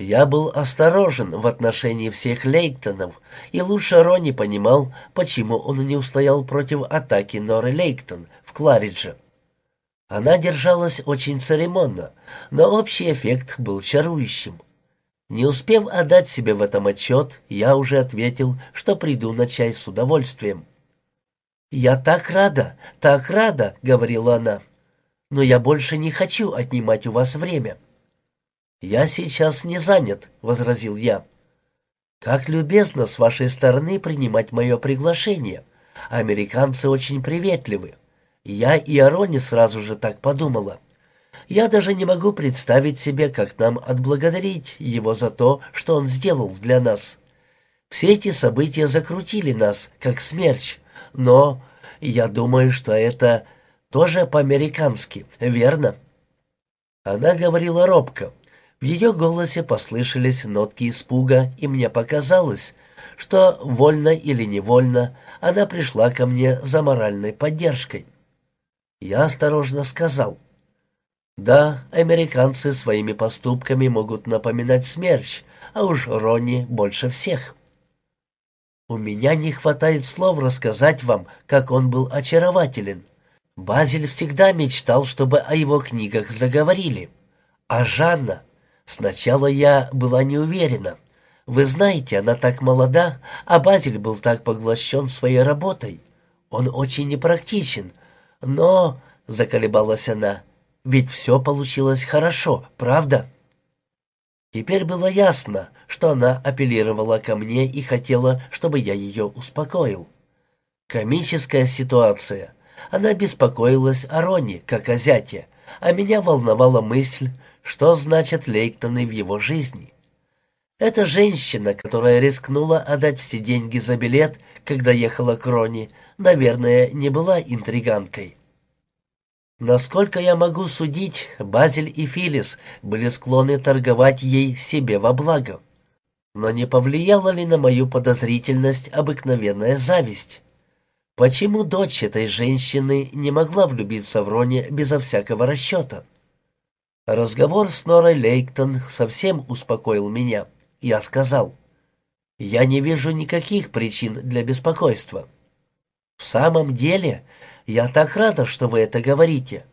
Я был осторожен в отношении всех Лейктонов, и лучше Ронни понимал, почему он не устоял против атаки Норы Лейктон в Кларидже. Она держалась очень церемонно, но общий эффект был чарующим. Не успев отдать себе в этом отчет, я уже ответил, что приду на чай с удовольствием. «Я так рада, так рада», — говорила она, — «но я больше не хочу отнимать у вас время». «Я сейчас не занят», — возразил я. «Как любезно с вашей стороны принимать мое приглашение. Американцы очень приветливы. Я и Ароне сразу же так подумала. Я даже не могу представить себе, как нам отблагодарить его за то, что он сделал для нас. Все эти события закрутили нас, как смерч, но я думаю, что это тоже по-американски, верно?» Она говорила робко, в ее голосе послышались нотки испуга, и мне показалось, что, вольно или невольно, она пришла ко мне за моральной поддержкой. Я осторожно сказал, «Да, американцы своими поступками могут напоминать смерч, а уж Ронни больше всех». «У меня не хватает слов рассказать вам, как он был очарователен. Базиль всегда мечтал, чтобы о его книгах заговорили. А Жанна, Сначала я была не уверена. Вы знаете, она так молода, а Базиль был так поглощен своей работой. Он очень непрактичен. Но, — заколебалась она, — ведь все получилось хорошо, правда? Теперь было ясно, что она апеллировала ко мне и хотела, чтобы я ее успокоил. Комическая ситуация. Она беспокоилась о Роне, как о зяте, а меня волновала мысль, что значит Лейктоны в его жизни. Эта женщина, которая рискнула отдать все деньги за билет, когда ехала к Рони, наверное, не была интриганкой. Насколько я могу судить, Базель и Филис были склонны торговать ей себе во благо. Но не повлияла ли на мою подозрительность обыкновенная зависть? Почему дочь этой женщины не могла влюбиться в Рони безо всякого расчета? Разговор с Норой Лейктон совсем успокоил меня. Я сказал, «Я не вижу никаких причин для беспокойства». «В самом деле, я так рада, что вы это говорите.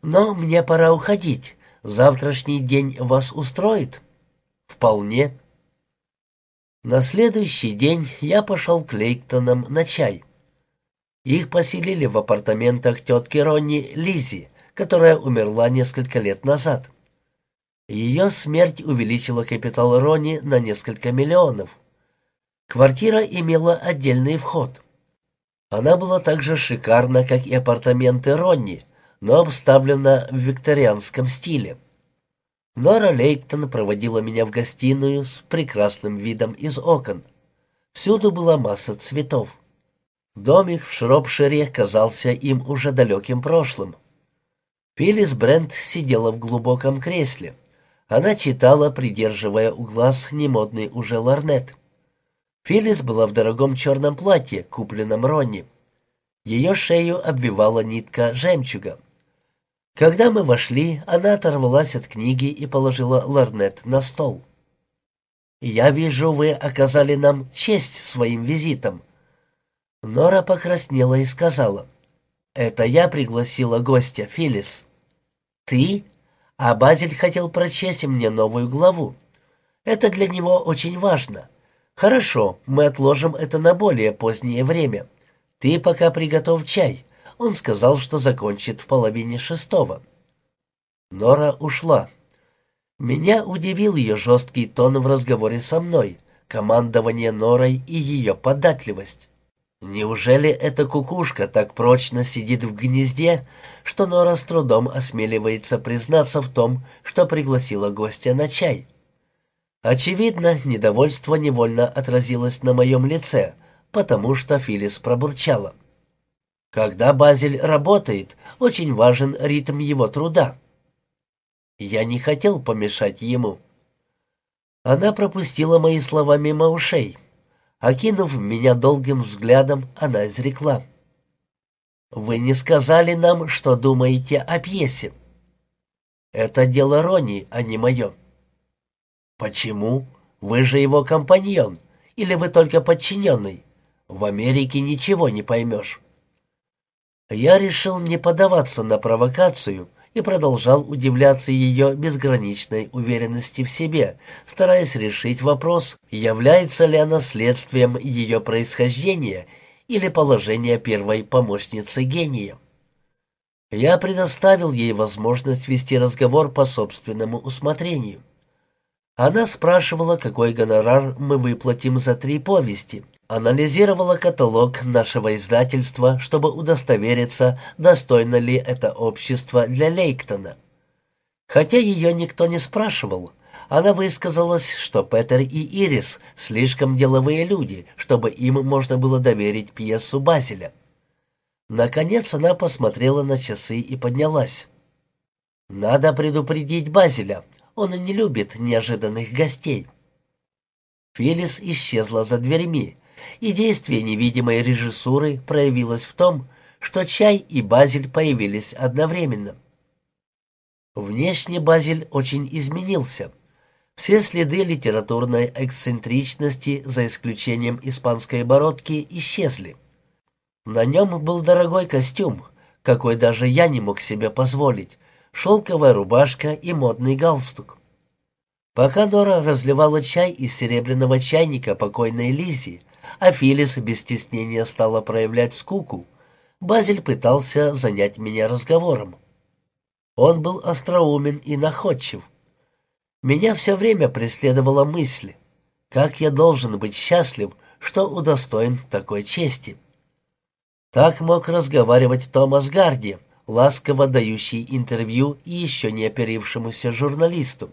Но мне пора уходить. Завтрашний день вас устроит?» «Вполне». На следующий день я пошел к Лейктонам на чай. Их поселили в апартаментах тетки Ронни Лизи, которая умерла несколько лет назад. Ее смерть увеличила капитал Рони на несколько миллионов. Квартира имела отдельный вход. Она была так же шикарна, как и апартаменты Ронни, но обставлена в викторианском стиле. Нора Лейктон проводила меня в гостиную с прекрасным видом из окон. Всюду была масса цветов. Домик в Шропшире казался им уже далеким прошлым. Филлис Брент сидела в глубоком кресле. Она читала, придерживая у глаз немодный уже ларнет. Филлис была в дорогом черном платье, купленном Ронни. Ее шею обвивала нитка жемчуга. Когда мы вошли, она оторвалась от книги и положила ларнет на стол. «Я вижу, вы оказали нам честь своим визитом». Нора покраснела и сказала, «Это я пригласила гостя, Филлис». «Ты?» А Базель хотел прочесть мне новую главу. Это для него очень важно. Хорошо, мы отложим это на более позднее время. Ты пока приготовь чай. Он сказал, что закончит в половине шестого. Нора ушла. Меня удивил ее жесткий тон в разговоре со мной, командование Норой и ее податливость. Неужели эта кукушка так прочно сидит в гнезде, что Нора с трудом осмеливается признаться в том, что пригласила гостя на чай? Очевидно, недовольство невольно отразилось на моем лице, потому что Филис пробурчала. Когда Базель работает, очень важен ритм его труда. Я не хотел помешать ему. Она пропустила мои слова мимо ушей. Окинув меня долгим взглядом, она изрекла. «Вы не сказали нам, что думаете о пьесе. Это дело Рони, а не мое». «Почему? Вы же его компаньон. Или вы только подчиненный? В Америке ничего не поймешь». Я решил не поддаваться на провокацию и продолжал удивляться ее безграничной уверенности в себе, стараясь решить вопрос, является ли она следствием ее происхождения или положения первой помощницы гения. Я предоставил ей возможность вести разговор по собственному усмотрению. Она спрашивала, какой гонорар мы выплатим за три повести, анализировала каталог нашего издательства, чтобы удостовериться, достойно ли это общество для Лейктона. Хотя ее никто не спрашивал, она высказалась, что Петер и Ирис слишком деловые люди, чтобы им можно было доверить пьесу Базеля. Наконец она посмотрела на часы и поднялась. «Надо предупредить Базеля. Он не любит неожиданных гостей. Фелис исчезла за дверьми, и действие невидимой режиссуры проявилось в том, что чай и Базиль появились одновременно. Внешне Базиль очень изменился. Все следы литературной эксцентричности, за исключением испанской бородки, исчезли. На нем был дорогой костюм, какой даже я не мог себе позволить, шелковая рубашка и модный галстук. Пока Нора разливала чай из серебряного чайника покойной Лизи, а Филис без стеснения стала проявлять скуку, Базиль пытался занять меня разговором. Он был остроумен и находчив. Меня все время преследовала мысль, как я должен быть счастлив, что удостоен такой чести. Так мог разговаривать Томас Гарди, ласково дающий интервью еще не оперившемуся журналисту.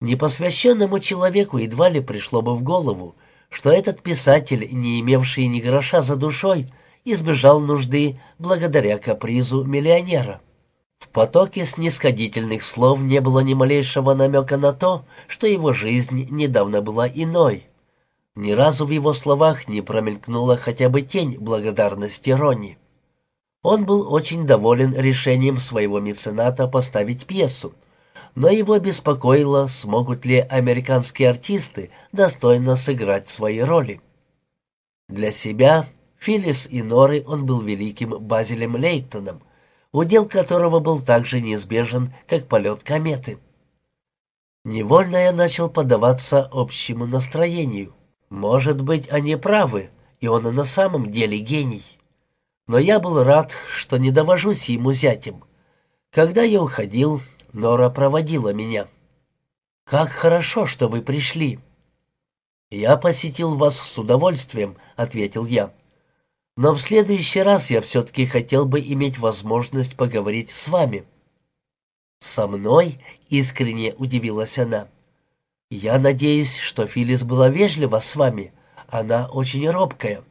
Непосвященному человеку едва ли пришло бы в голову, что этот писатель, не имевший ни гроша за душой, избежал нужды благодаря капризу миллионера. В потоке снисходительных слов не было ни малейшего намека на то, что его жизнь недавно была иной. Ни разу в его словах не промелькнула хотя бы тень благодарности Ронни. Он был очень доволен решением своего мецената поставить пьесу, но его беспокоило, смогут ли американские артисты достойно сыграть свои роли. Для себя, Филлис и Норы он был великим Базилем Лейтоном, удел которого был так же неизбежен, как полет кометы. Невольно я начал поддаваться общему настроению. Может быть, они правы, и он и на самом деле гений. Но я был рад, что не довожусь ему зятем. Когда я уходил, Нора проводила меня. «Как хорошо, что вы пришли!» «Я посетил вас с удовольствием», — ответил я. «Но в следующий раз я все-таки хотел бы иметь возможность поговорить с вами». «Со мной?» — искренне удивилась она. «Я надеюсь, что Филис была вежлива с вами. Она очень робкая».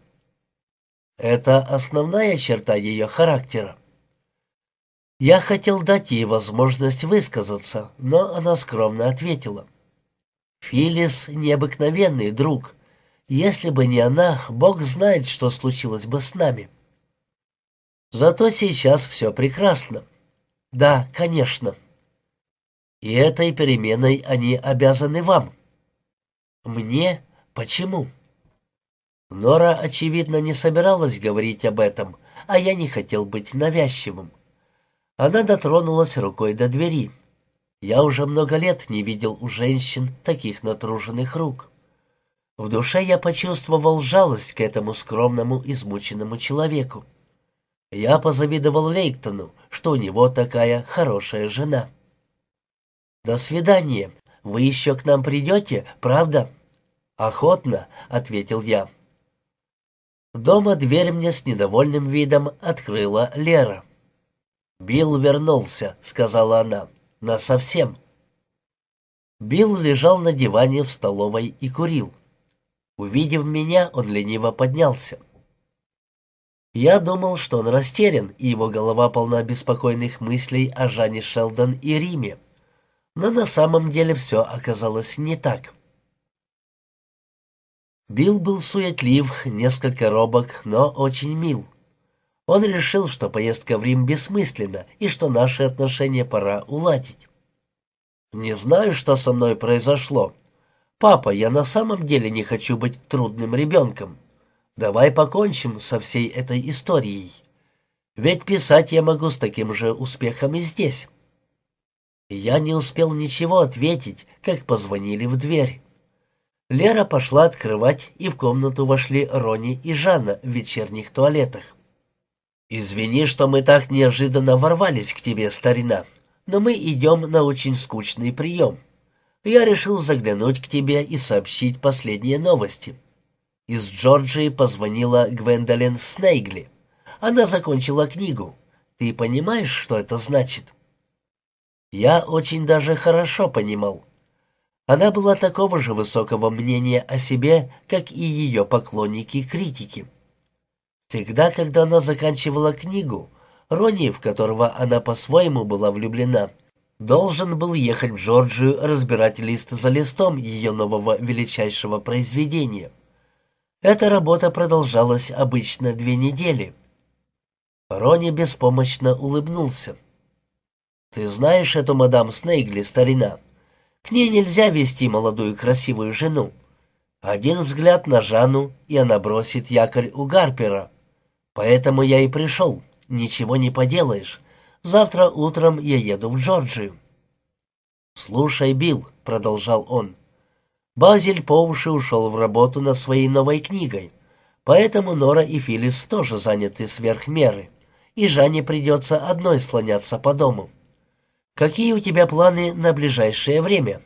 «Это основная черта ее характера». Я хотел дать ей возможность высказаться, но она скромно ответила. «Филис — необыкновенный друг. Если бы не она, Бог знает, что случилось бы с нами». Зато сейчас все прекрасно. Да, конечно. И этой переменой они обязаны вам. Мне? Почему? Нора, очевидно, не собиралась говорить об этом, а я не хотел быть навязчивым. Она дотронулась рукой до двери. Я уже много лет не видел у женщин таких натруженных рук. В душе я почувствовал жалость к этому скромному, измученному человеку. Я позавидовал Лейктону, что у него такая хорошая жена. «До свидания. Вы еще к нам придете, правда?» «Охотно», — ответил я. Дома дверь мне с недовольным видом открыла Лера. «Билл вернулся», — сказала она, — «насовсем». Билл лежал на диване в столовой и курил. Увидев меня, он лениво поднялся. Я думал, что он растерян, и его голова полна беспокойных мыслей о Жанне Шелдон и Риме. Но на самом деле все оказалось не так. Билл был суетлив, несколько робок, но очень мил. Он решил, что поездка в Рим бессмысленна и что наши отношения пора уладить. «Не знаю, что со мной произошло. Папа, я на самом деле не хочу быть трудным ребенком. Давай покончим со всей этой историей. Ведь писать я могу с таким же успехом и здесь». Я не успел ничего ответить, как позвонили в дверь. Лера пошла открывать, и в комнату вошли Рони и Жанна в вечерних туалетах. «Извини, что мы так неожиданно ворвались к тебе, старина, но мы идем на очень скучный прием. Я решил заглянуть к тебе и сообщить последние новости». Из Джорджии позвонила Гвендолин Снейгли. Она закончила книгу. Ты понимаешь, что это значит?» Я очень даже хорошо понимал. Она была такого же высокого мнения о себе, как и ее поклонники-критики. Всегда, когда она заканчивала книгу, Ронни, в которого она по-своему была влюблена, должен был ехать в Джорджию разбирать лист за листом ее нового величайшего произведения. Эта работа продолжалась обычно две недели. Ронни беспомощно улыбнулся. «Ты знаешь эту мадам Снейгли, старина? К ней нельзя вести молодую красивую жену. Один взгляд на Жанну, и она бросит якорь у Гарпера. Поэтому я и пришел. Ничего не поделаешь. Завтра утром я еду в Джорджию». «Слушай, Билл», — продолжал он, — «Базиль по уши ушел в работу над своей новой книгой, поэтому Нора и Филлис тоже заняты сверх меры, и Жанне придется одной слоняться по дому». Какие у тебя планы на ближайшее время?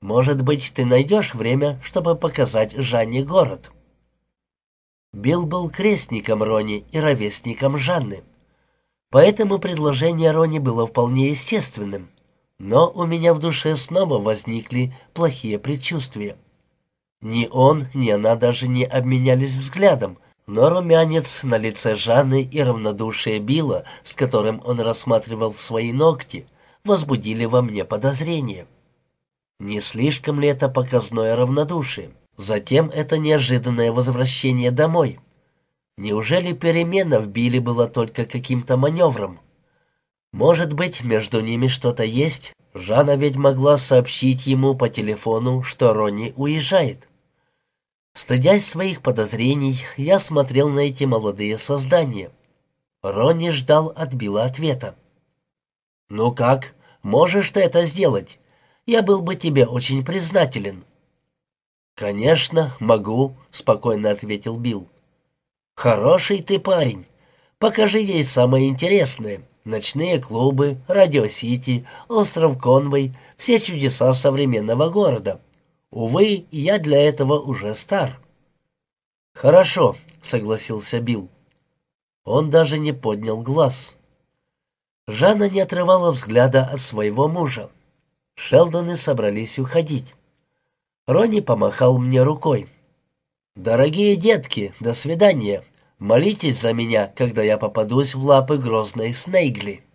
Может быть, ты найдешь время, чтобы показать Жанне город?» Билл был крестником Рони и ровесником Жанны. Поэтому предложение Рони было вполне естественным. Но у меня в душе снова возникли плохие предчувствия. Ни он, ни она даже не обменялись взглядом, но румянец на лице Жанны и равнодушие Билла, с которым он рассматривал свои ногти, возбудили во мне подозрение. Не слишком ли это показное равнодушие? Затем это неожиданное возвращение домой. Неужели перемена в Билли была только каким-то маневром? Может быть, между ними что-то есть? Жанна ведь могла сообщить ему по телефону, что Ронни уезжает. Стыдясь своих подозрений, я смотрел на эти молодые создания. Ронни ждал от Билла ответа. «Ну как, можешь ты это сделать? Я был бы тебе очень признателен». «Конечно, могу», — спокойно ответил Билл. «Хороший ты парень. Покажи ей самое интересное. Ночные клубы, Радио-Сити, остров Конвой, все чудеса современного города. Увы, я для этого уже стар». «Хорошо», — согласился Билл. Он даже не поднял глаз. Жанна не отрывала взгляда от своего мужа. Шелдоны собрались уходить. Ронни помахал мне рукой. «Дорогие детки, до свидания. Молитесь за меня, когда я попадусь в лапы грозной Снейгли».